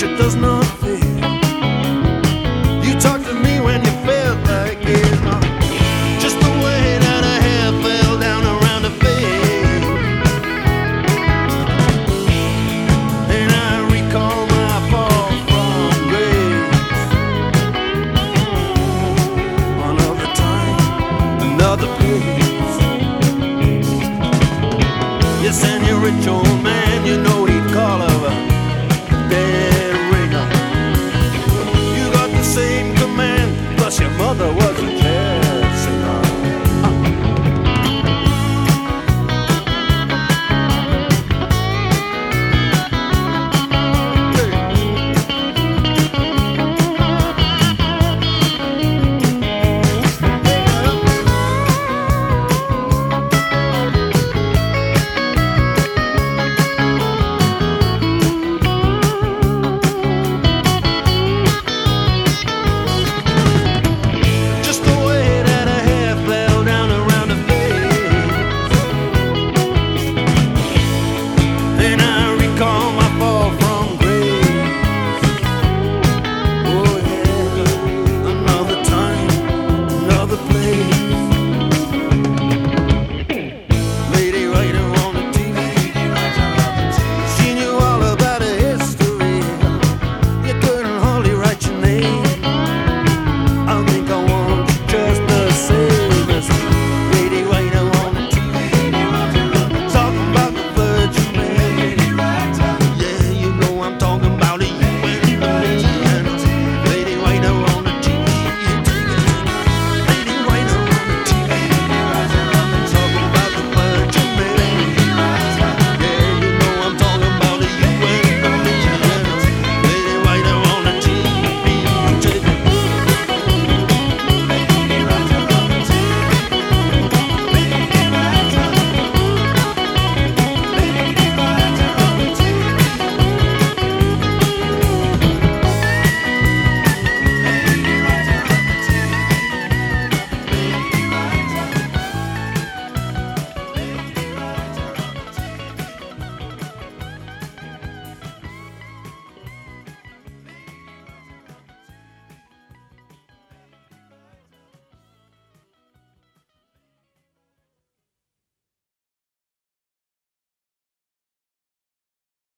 It does not fit. You to me when you felt like it. Just the fell down around. And I recall my fall from grace. Another place. Yes, and you rich old man, you know. the world.